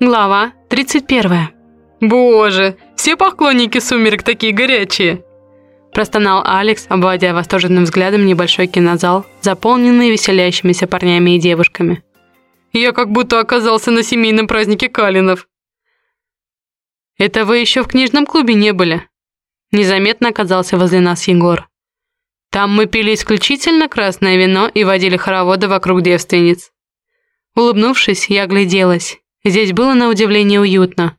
Глава 31. «Боже, все поклонники «Сумерек» такие горячие!» Простонал Алекс, обводя восторженным взглядом небольшой кинозал, заполненный веселящимися парнями и девушками. «Я как будто оказался на семейном празднике Калинов!» «Это вы еще в книжном клубе не были?» Незаметно оказался возле нас Егор. «Там мы пили исключительно красное вино и водили хороводы вокруг девственниц». Улыбнувшись, я огляделась. Здесь было на удивление уютно.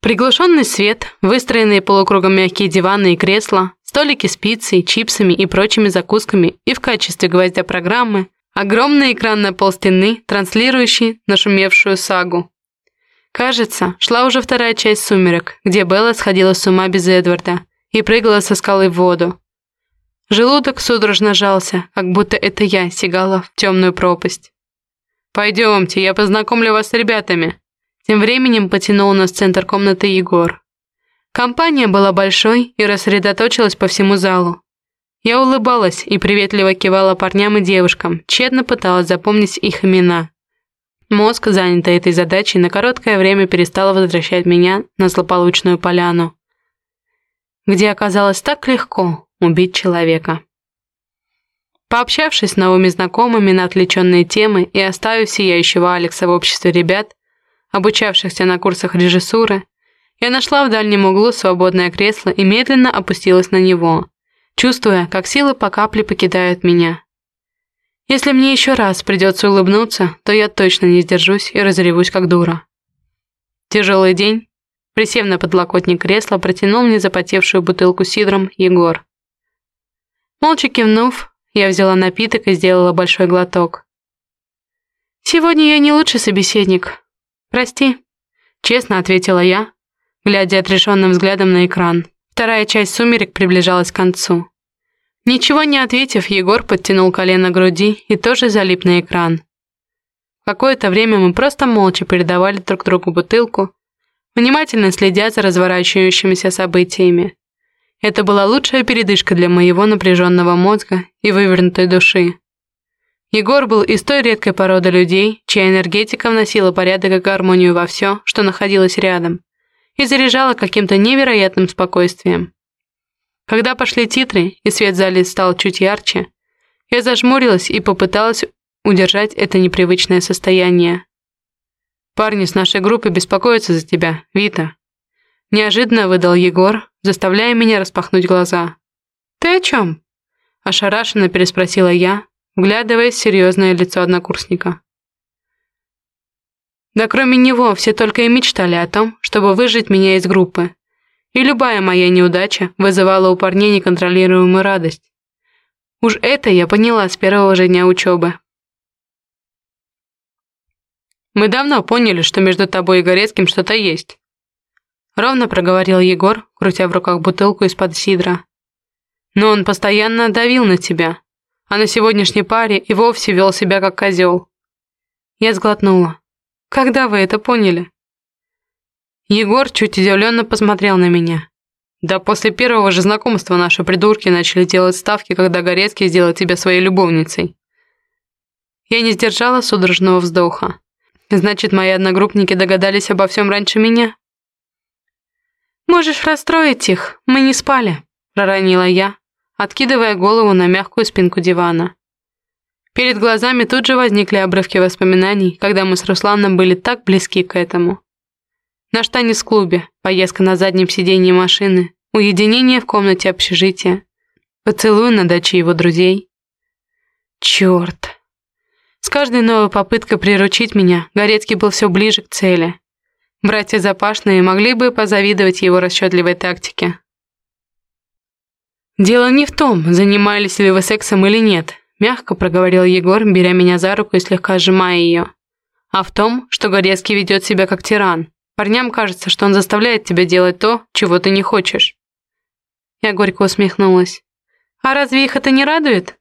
Приглушенный свет, выстроенные полукругом мягкие диваны и кресла, столики с пиццей, чипсами и прочими закусками и в качестве гвоздя программы огромный экран на полстены, транслирующий нашумевшую сагу. Кажется, шла уже вторая часть «Сумерек», где Белла сходила с ума без Эдварда и прыгала со скалы в воду. Желудок судорожно жался, как будто это я сигала в темную пропасть. «Пойдемте, я познакомлю вас с ребятами». Тем временем потянул нас в центр комнаты Егор. Компания была большой и рассредоточилась по всему залу. Я улыбалась и приветливо кивала парням и девушкам, тщетно пыталась запомнить их имена. Мозг, занятый этой задачей, на короткое время перестал возвращать меня на злополучную поляну, где оказалось так легко убить человека. Пообщавшись с новыми знакомыми на отвлеченные темы и оставив сияющего Алекса в обществе ребят, обучавшихся на курсах режиссуры, я нашла в дальнем углу свободное кресло и медленно опустилась на него, чувствуя, как силы по капле покидают меня. Если мне еще раз придется улыбнуться, то я точно не сдержусь и разревусь, как дура. Тяжелый день. Присев на подлокотник кресла, протянул мне запотевшую бутылку сидром Егор. Молча кивнув, я взяла напиток и сделала большой глоток. «Сегодня я не лучший собеседник. Прости», — честно ответила я, глядя отрешенным взглядом на экран. Вторая часть «Сумерек» приближалась к концу. Ничего не ответив, Егор подтянул колено к груди и тоже залип на экран. Какое-то время мы просто молча передавали друг другу бутылку, внимательно следя за разворачивающимися событиями. Это была лучшая передышка для моего напряженного мозга и вывернутой души. Егор был из той редкой породы людей, чья энергетика вносила порядок и гармонию во все, что находилось рядом, и заряжала каким-то невероятным спокойствием. Когда пошли титры, и свет в зале стал чуть ярче, я зажмурилась и попыталась удержать это непривычное состояние. «Парни с нашей группы беспокоятся за тебя, Вита», Неожиданно выдал Егор, заставляя меня распахнуть глаза. «Ты о чем?» Ошарашенно переспросила я, вглядываясь в серьезное лицо однокурсника. Да кроме него все только и мечтали о том, чтобы выжить меня из группы. И любая моя неудача вызывала у парней неконтролируемую радость. Уж это я поняла с первого же дня учебы. Мы давно поняли, что между тобой и Горецким что-то есть. Ровно проговорил Егор, крутя в руках бутылку из-под сидра. Но он постоянно давил на тебя, а на сегодняшней паре и вовсе вел себя как козел. Я сглотнула. Когда вы это поняли? Егор чуть удивленно посмотрел на меня. Да после первого же знакомства наши придурки начали делать ставки, когда Горецкий сделал тебя своей любовницей. Я не сдержала судорожного вздоха. Значит, мои одногруппники догадались обо всем раньше меня? «Можешь расстроить их, мы не спали», — проронила я, откидывая голову на мягкую спинку дивана. Перед глазами тут же возникли обрывки воспоминаний, когда мы с Русланом были так близки к этому. Наш танец в клубе, поездка на заднем сиденье машины, уединение в комнате общежития, поцелуй на даче его друзей. Черт! С каждой новой попыткой приручить меня Горецкий был все ближе к цели. Братья Запашные могли бы позавидовать его расчетливой тактике. «Дело не в том, занимались ли вы сексом или нет», мягко проговорил Егор, беря меня за руку и слегка сжимая ее. «А в том, что Горецкий ведет себя как тиран. Парням кажется, что он заставляет тебя делать то, чего ты не хочешь». Я горько усмехнулась. «А разве их это не радует?»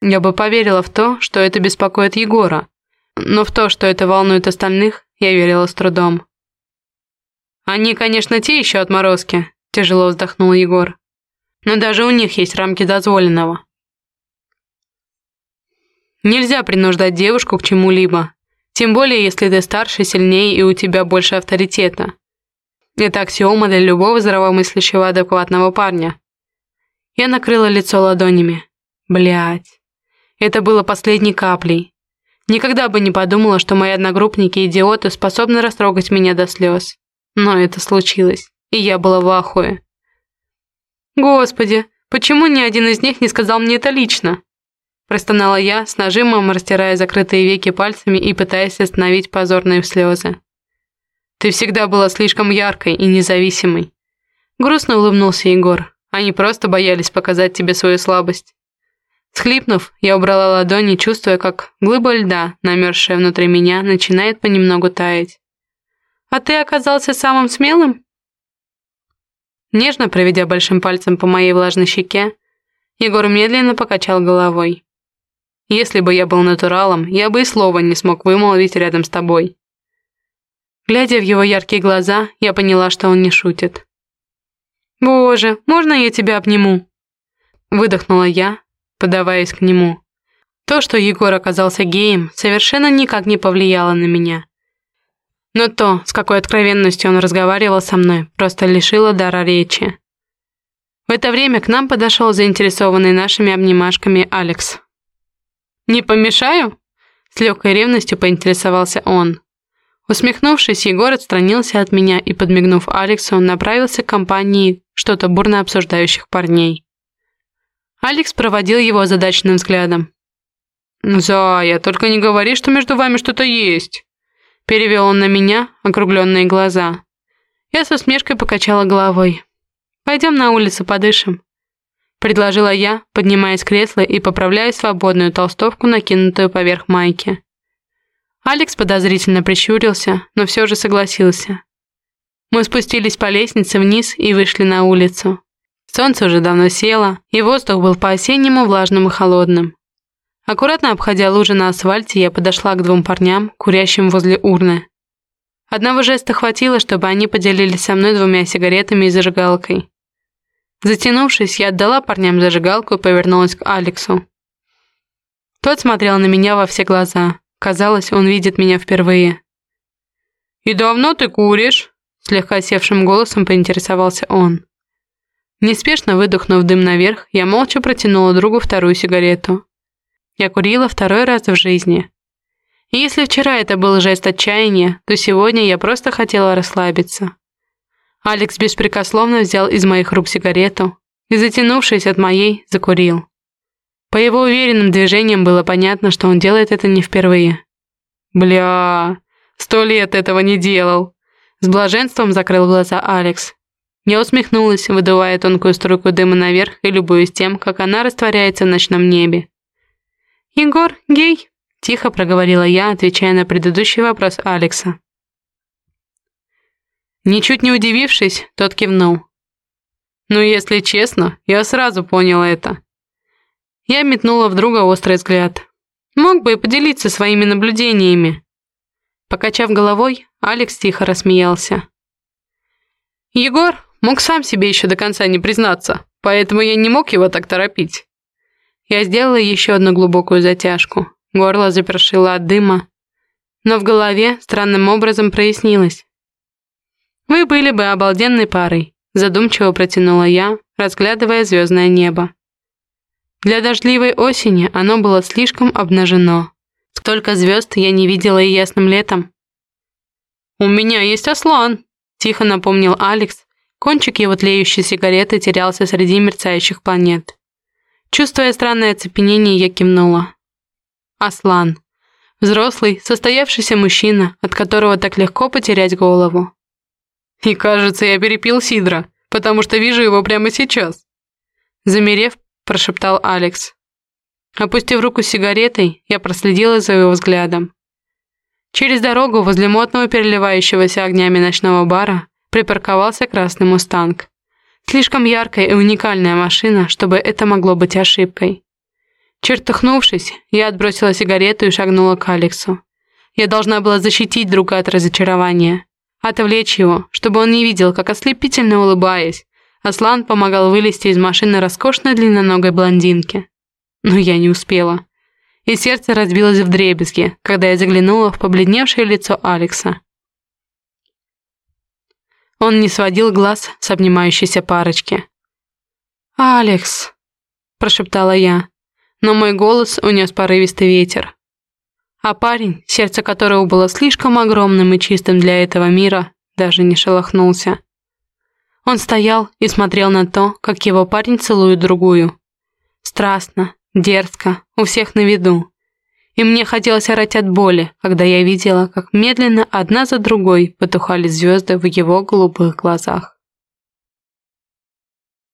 Я бы поверила в то, что это беспокоит Егора, но в то, что это волнует остальных, я верила с трудом. «Они, конечно, те еще отморозки», – тяжело вздохнул Егор. «Но даже у них есть рамки дозволенного». Нельзя принуждать девушку к чему-либо, Тем более, если ты старше, сильнее и у тебя больше авторитета. Это аксиома для любого здравомыслящего адекватного парня. Я накрыла лицо ладонями. Блять. Это было последней каплей. Никогда бы не подумала, что мои одногруппники-идиоты способны растрогать меня до слез. Но это случилось, и я была в ахуе. «Господи, почему ни один из них не сказал мне это лично?» Простонала я, с нажимом растирая закрытые веки пальцами и пытаясь остановить позорные слезы. «Ты всегда была слишком яркой и независимой». Грустно улыбнулся Егор. Они просто боялись показать тебе свою слабость. Схлипнув, я убрала ладони, чувствуя, как глыба льда, намерзшая внутри меня, начинает понемногу таять. «А ты оказался самым смелым?» Нежно проведя большим пальцем по моей влажной щеке, Егор медленно покачал головой. «Если бы я был натуралом, я бы и слова не смог вымолвить рядом с тобой». Глядя в его яркие глаза, я поняла, что он не шутит. «Боже, можно я тебя обниму?» Выдохнула я, подаваясь к нему. То, что Егор оказался геем, совершенно никак не повлияло на меня. Но то, с какой откровенностью он разговаривал со мной, просто лишило дара речи. В это время к нам подошел заинтересованный нашими обнимашками Алекс. «Не помешаю?» С легкой ревностью поинтересовался он. Усмехнувшись, Егор отстранился от меня и, подмигнув Алексу, направился к компании что-то бурно обсуждающих парней. Алекс проводил его задачным взглядом. «Зая, только не говори, что между вами что-то есть!» Перевел он на меня округленные глаза. Я со смешкой покачала головой. «Пойдем на улицу подышим», — предложила я, поднимаясь с кресла и поправляя свободную толстовку, накинутую поверх майки. Алекс подозрительно прищурился, но все же согласился. Мы спустились по лестнице вниз и вышли на улицу. Солнце уже давно село, и воздух был по-осеннему влажным и холодным. Аккуратно обходя лужи на асфальте, я подошла к двум парням, курящим возле урны. Одного жеста хватило, чтобы они поделились со мной двумя сигаретами и зажигалкой. Затянувшись, я отдала парням зажигалку и повернулась к Алексу. Тот смотрел на меня во все глаза. Казалось, он видит меня впервые. «И давно ты куришь?» Слегка севшим голосом поинтересовался он. Неспешно выдохнув дым наверх, я молча протянула другу вторую сигарету. Я курила второй раз в жизни. И если вчера это был жест отчаяния, то сегодня я просто хотела расслабиться. Алекс беспрекословно взял из моих рук сигарету и, затянувшись от моей, закурил. По его уверенным движениям было понятно, что он делает это не впервые. «Бля, сто лет этого не делал!» С блаженством закрыл глаза Алекс. Я усмехнулась, выдувая тонкую струйку дыма наверх и любуясь тем, как она растворяется в ночном небе. «Егор, гей?» – тихо проговорила я, отвечая на предыдущий вопрос Алекса. Ничуть не удивившись, тот кивнул. «Ну, если честно, я сразу поняла это». Я метнула в друга острый взгляд. Мог бы и поделиться своими наблюдениями. Покачав головой, Алекс тихо рассмеялся. «Егор мог сам себе еще до конца не признаться, поэтому я не мог его так торопить. Я сделала еще одну глубокую затяжку. Горло запершило от дыма. Но в голове странным образом прояснилось. «Вы были бы обалденной парой», задумчиво протянула я, разглядывая звездное небо. Для дождливой осени оно было слишком обнажено. Столько звезд я не видела и ясным летом. «У меня есть Аслан», — тихо напомнил Алекс. Кончик его тлеющей сигареты терялся среди мерцающих планет. Чувствуя странное оцепенение, я кивнула. Аслан. Взрослый, состоявшийся мужчина, от которого так легко потерять голову. И кажется, я перепил Сидра, потому что вижу его прямо сейчас. Замерев, прошептал Алекс. Опустив руку с сигаретой, я проследила за его взглядом. Через дорогу возле модного переливающегося огнями ночного бара припарковался красный мустанг. Слишком яркая и уникальная машина, чтобы это могло быть ошибкой. Чертыхнувшись, я отбросила сигарету и шагнула к Алексу. Я должна была защитить друга от разочарования, отвлечь его, чтобы он не видел, как ослепительно улыбаясь, Аслан помогал вылезти из машины роскошной длинноногой блондинки. Но я не успела. и сердце разбилось в дребезги, когда я заглянула в побледневшее лицо Алекса. Он не сводил глаз с обнимающейся парочки. «Алекс!» – прошептала я, но мой голос унес порывистый ветер. А парень, сердце которого было слишком огромным и чистым для этого мира, даже не шелохнулся. Он стоял и смотрел на то, как его парень целует другую. Страстно, дерзко, у всех на виду. И мне хотелось орать от боли, когда я видела, как медленно одна за другой потухали звезды в его голубых глазах.